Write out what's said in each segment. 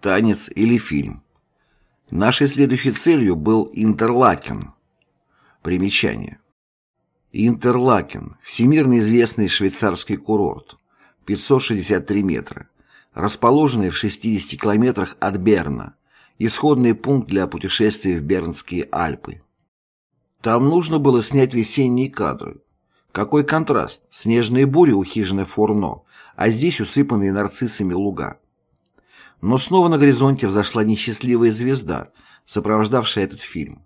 танец или фильм. Нашей следующей целью был Интерлакен. Примечание. Интерлакен – всемирно известный швейцарский курорт, 563 метра, расположенный в 60 километрах от Берна, исходный пункт для путешествия в Бернские Альпы. Там нужно было снять весенние кадры. Какой контраст! Снежные бури у хижины Фурно, а здесь усыпанные нарциссами луга. Но снова на горизонте взошла несчастливая звезда, сопровождавшая этот фильм.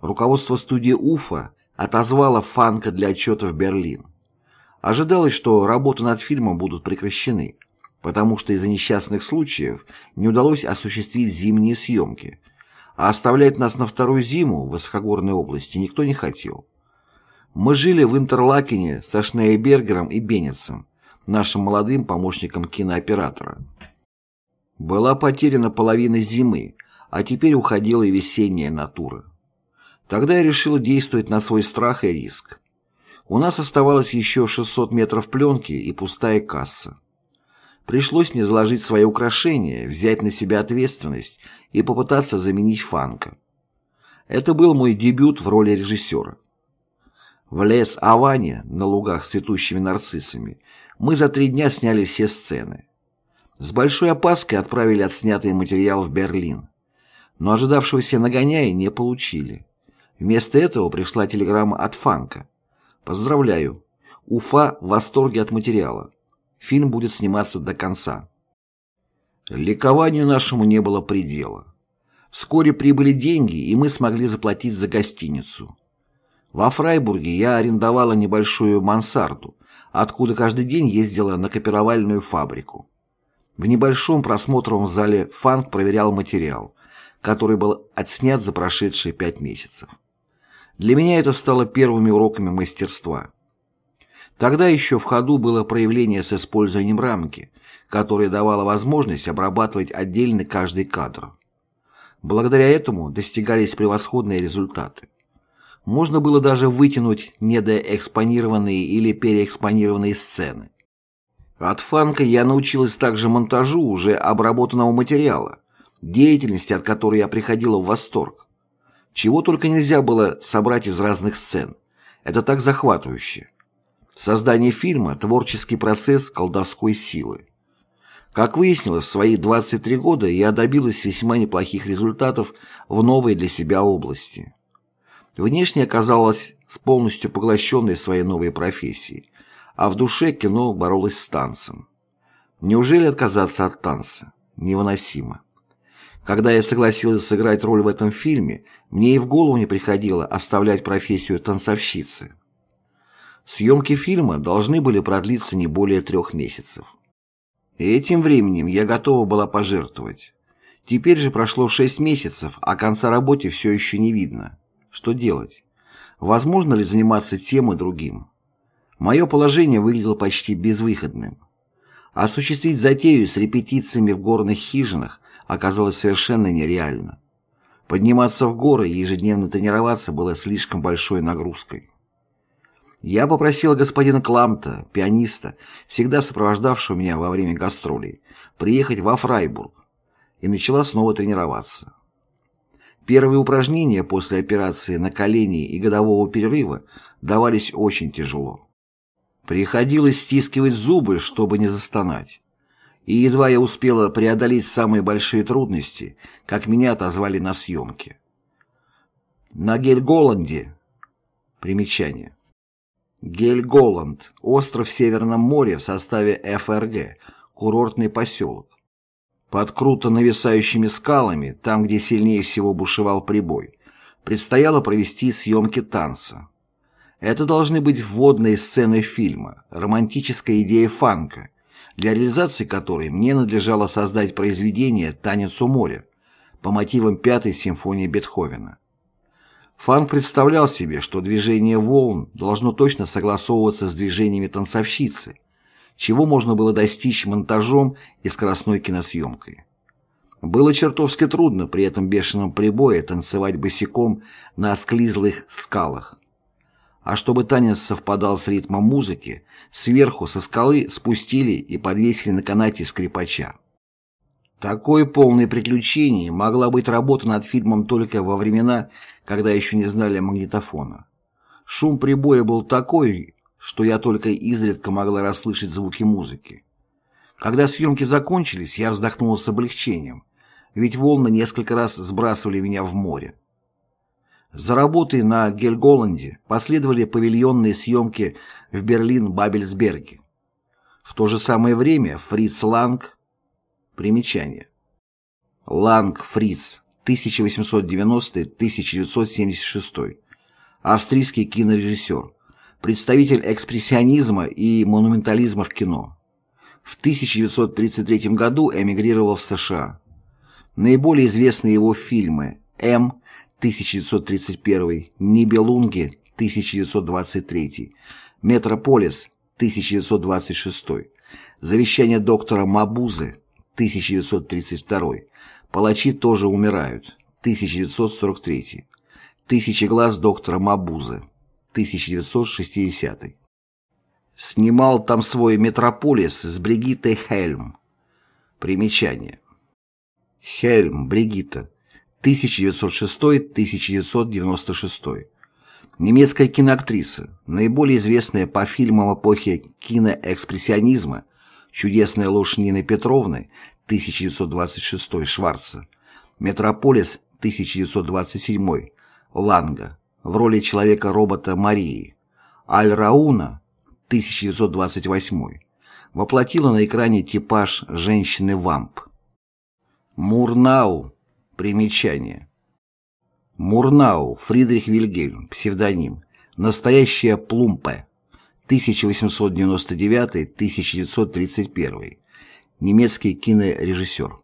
Руководство студии «Уфа» отозвало Фанка для отчета в Берлин. Ожидалось, что работы над фильмом будут прекращены, потому что из-за несчастных случаев не удалось осуществить зимние съемки, а оставлять нас на вторую зиму в высокогорной области никто не хотел. Мы жили в Интерлакене со Шнейбергером и Беннетсом, нашим молодым помощником кинооператора. Была потеряна половина зимы, а теперь уходила и весенняя натура. Тогда я решила действовать на свой страх и риск. У нас оставалось еще 600 метров пленки и пустая касса. Пришлось мне заложить свои украшения, взять на себя ответственность и попытаться заменить Фанка. Это был мой дебют в роли режиссера. В лес Аване на лугах с цветущими нарциссами мы за три дня сняли все сцены. С большой опаской отправили отснятый материал в Берлин. Но ожидавшегося нагоняя не получили. Вместо этого пришла телеграмма от Фанка. «Поздравляю! Уфа в восторге от материала. Фильм будет сниматься до конца». Ликованию нашему не было предела. Вскоре прибыли деньги, и мы смогли заплатить за гостиницу. Во Фрайбурге я арендовала небольшую мансарду, откуда каждый день ездила на копировальную фабрику. В небольшом просмотровом зале Фанк проверял материал, который был отснят за прошедшие пять месяцев. Для меня это стало первыми уроками мастерства. Тогда еще в ходу было проявление с использованием рамки, которое давало возможность обрабатывать отдельно каждый кадр. Благодаря этому достигались превосходные результаты. Можно было даже вытянуть недоэкспонированные или переэкспонированные сцены. От фанка я научилась также монтажу уже обработанного материала, деятельности от которой я приходила в восторг. Чего только нельзя было собрать из разных сцен. Это так захватывающе. Создание фильма – творческий процесс колдовской силы. Как выяснилось, в свои 23 года я добилась весьма неплохих результатов в новой для себя области. Внешне оказалась полностью поглощенной своей новой профессией, а в душе кино боролось с танцем. Неужели отказаться от танца? Невыносимо. Когда я согласилась сыграть роль в этом фильме, мне и в голову не приходило оставлять профессию танцовщицы. Съемки фильма должны были продлиться не более трех месяцев. И этим временем я готова была пожертвовать. Теперь же прошло шесть месяцев, а конца работе все еще не видно. Что делать? Возможно ли заниматься тем и другим? Мое положение выглядело почти безвыходным. Осуществить затею с репетициями в горных хижинах оказалось совершенно нереально. Подниматься в горы и ежедневно тренироваться было слишком большой нагрузкой. Я попросил господина Кламта, пианиста, всегда сопровождавшего меня во время гастролей, приехать во Фрайбург, и начала снова тренироваться. Первые упражнения после операции на колени и годового перерыва давались очень тяжело. Приходилось стискивать зубы, чтобы не застонать. И едва я успела преодолеть самые большие трудности, как меня отозвали на съемки. На Гель-Голланде. Примечание. Гель-Голланд – остров в Северном море в составе ФРГ, курортный поселок. Под круто нависающими скалами, там, где сильнее всего бушевал прибой, предстояло провести съемки танца. Это должны быть вводные сцены фильма, романтическая идея фанка, для реализации которой мне надлежало создать произведение «Танец у моря» по мотивам Пятой симфонии Бетховена. Фанк представлял себе, что движение волн должно точно согласовываться с движениями танцовщицы, чего можно было достичь монтажом и скоростной киносъемкой. Было чертовски трудно при этом бешеном прибое танцевать босиком на осклизлых скалах. А чтобы танец совпадал с ритмом музыки, сверху со скалы спустили и подвесили на канате скрипача. Такой полный приключений могла быть работа над фильмом только во времена, когда еще не знали магнитофона. Шум прибоя был такой, что я только изредка могла расслышать звуки музыки. Когда съемки закончились, я вздохнула с облегчением, ведь волны несколько раз сбрасывали меня в море. За работой на Гельголанде последовали павильонные съемки в Берлин-Бабельсберге. В то же самое время Фриц Ланг Примечание. Ланг Фриц, 1890-1976. Австрийский кинорежиссер. Представитель экспрессионизма и монументализма в кино. В 1933 году эмигрировал в США. Наиболее известные его фильмы «М» 1931, «Нибелунги» 1923, «Метрополис» 1926, «Завещание доктора Мабузы» 1932. Палачи тоже умирают. 1943. Тысячи глаз доктора Мабузы. 1960. Снимал там свой «Метрополис» с Бригиттой Хельм. Примечание. Хельм, Бригитта. 1906-1996. Немецкая киноактриса, наиболее известная по фильмам эпохи киноэкспрессионизма «Чудесная ложь Нины Петровны» 1926 Шварца, «Метрополис» 1927 Ланга в роли человека-робота Марии, Аль-Рауна 1928 воплотила на экране типаж женщины-вамп. Мурнау. Примечание. Мурнау Фридрих Вильгельм, псевдоним. Настоящая Плумпе. 1899-1931 немецкий кинорежиссер.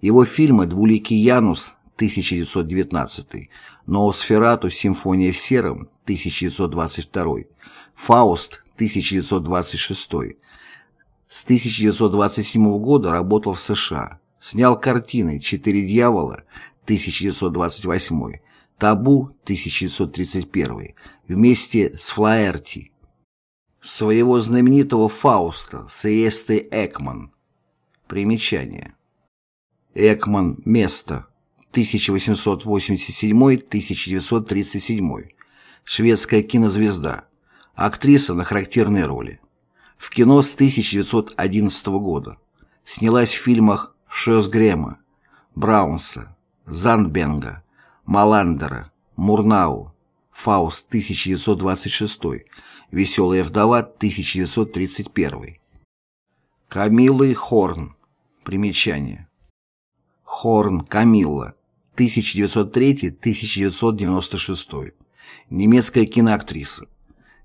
Его фильмы «Двуликий Янус» 1919, «Ноосферату. Симфония в сером» 1922, «Фауст» 1926. С 1927 года работал в США. Снял картины «Четыре дьявола» 1928, «Табу» 1931 вместе с Флаерти. Своего знаменитого «Фауста» с Экман Примечание. Экман. Место. 1887-1937. Шведская кинозвезда. Актриса на характерной роли. В кино с 1911 года. Снялась в фильмах Шёсгрема, Браунса, Зандбенга, Маландера, Мурнау, Фауст 1926, Веселая вдова 1931. Камилы Хорн Примечание. Хорн Камилла, 1903-1996. Немецкая киноактриса.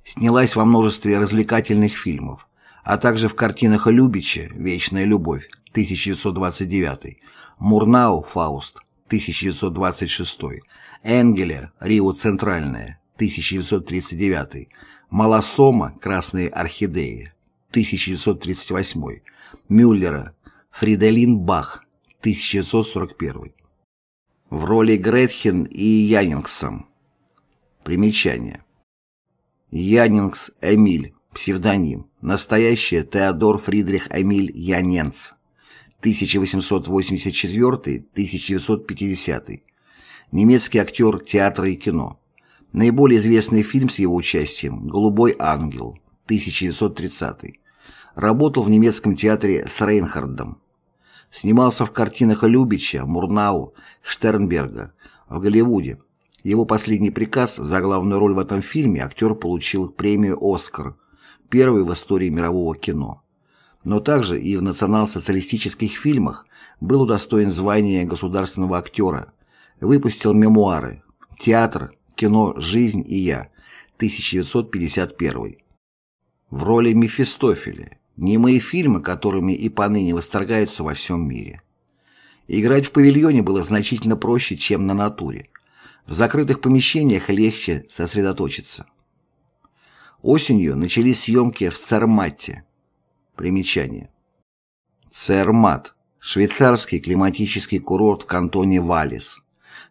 Снялась во множестве развлекательных фильмов, а также в картинах Любича «Вечная любовь» 1929, Мурнау «Фауст» 1926, Энгеля «Рио Центральная» 1939, Малосома «Красные орхидеи» 1938, Мюллера Фриделин Бах, 1941. В роли Гретхен и Янингсом. Примечание. Янингс Эмиль, псевдоним. Настоящее Теодор Фридрих Эмиль Яненц. 1884-1950. Немецкий актер театра и кино. Наиболее известный фильм с его участием «Голубой ангел» 1930 Работал в немецком театре с Рейнхардом. Снимался в картинах Любича, Мурнау, Штернберга. В Голливуде. Его последний приказ за главную роль в этом фильме актер получил премию «Оскар», первый в истории мирового кино. Но также и в национал-социалистических фильмах был удостоен звания государственного актера, выпустил мемуары «Театр, кино, жизнь и я», 1951. В роли Мефистофеля Немые фильмы, которыми и поныне восторгаются во всем мире. Играть в павильоне было значительно проще, чем на натуре. В закрытых помещениях легче сосредоточиться. Осенью начались съемки в Церматте. Примечание. Цермат – швейцарский климатический курорт в кантоне Валис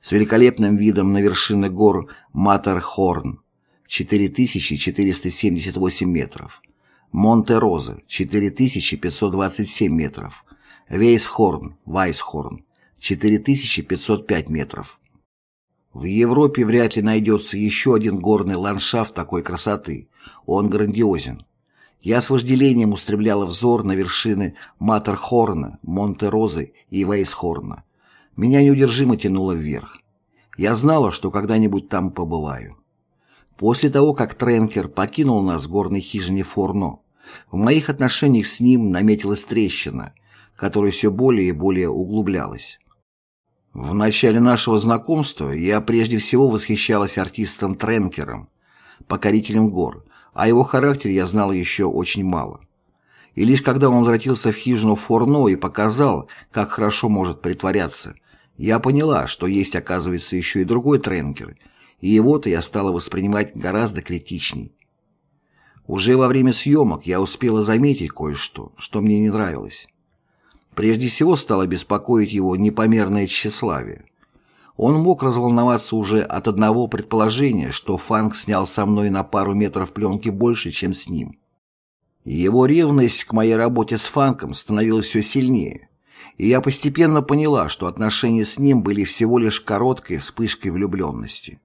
с великолепным видом на вершины гор Матерхорн 4478 метров Монте-Роза 4527 метров, Вейсхорн, Вайсхорн, 4505 метров. В Европе вряд ли найдется еще один горный ландшафт такой красоты. Он грандиозен. Я с вожделением устремляла взор на вершины Матерхорна, Монте-Розы и Вейсхорна. Меня неудержимо тянуло вверх. Я знала, что когда-нибудь там побываю. После того, как Тренкер покинул нас в горной хижине Форно, в моих отношениях с ним наметилась трещина, которая все более и более углублялась. В начале нашего знакомства я прежде всего восхищалась артистом Тренкером, покорителем гор, о его характере я знала еще очень мало. И лишь когда он возвратился в хижину Форно и показал, как хорошо может притворяться, я поняла, что есть, оказывается, еще и другой Тренкер, и его-то я стала воспринимать гораздо критичней. Уже во время съемок я успела заметить кое-что, что мне не нравилось. Прежде всего стало беспокоить его непомерное тщеславие. Он мог разволноваться уже от одного предположения, что Фанк снял со мной на пару метров пленки больше, чем с ним. Его ревность к моей работе с Фанком становилась все сильнее, и я постепенно поняла, что отношения с ним были всего лишь короткой вспышкой влюбленности.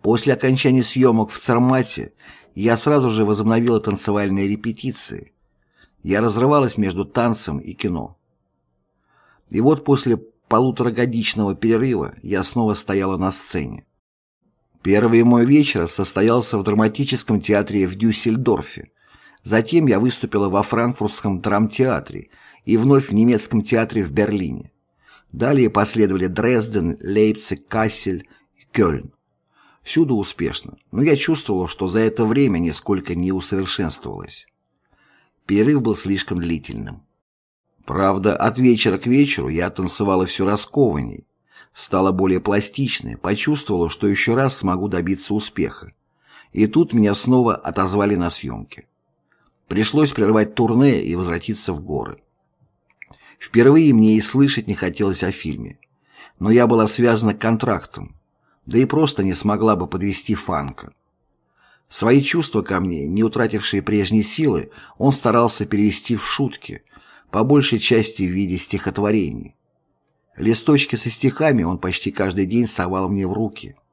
После окончания съемок в Цармате я сразу же возобновила танцевальные репетиции. Я разрывалась между танцем и кино. И вот после полуторагодичного перерыва я снова стояла на сцене. Первый мой вечер состоялся в драматическом театре в Дюссельдорфе. Затем я выступила во франкфуртском драмтеатре и вновь в немецком театре в Берлине. Далее последовали Дрезден, Лейпциг, Кассель и Кёльн. Всюду успешно, но я чувствовала, что за это время нисколько не усовершенствовалась. Перерыв был слишком длительным. Правда, от вечера к вечеру я танцевала все раскованней, стала более пластичной, почувствовала, что еще раз смогу добиться успеха. И тут меня снова отозвали на съемки. Пришлось прервать турне и возвратиться в горы. Впервые мне и слышать не хотелось о фильме. Но я была связана контрактом, да и просто не смогла бы подвести Фанка. Свои чувства ко мне, не утратившие прежней силы, он старался перевести в шутки, по большей части в виде стихотворений. Листочки со стихами он почти каждый день совал мне в руки.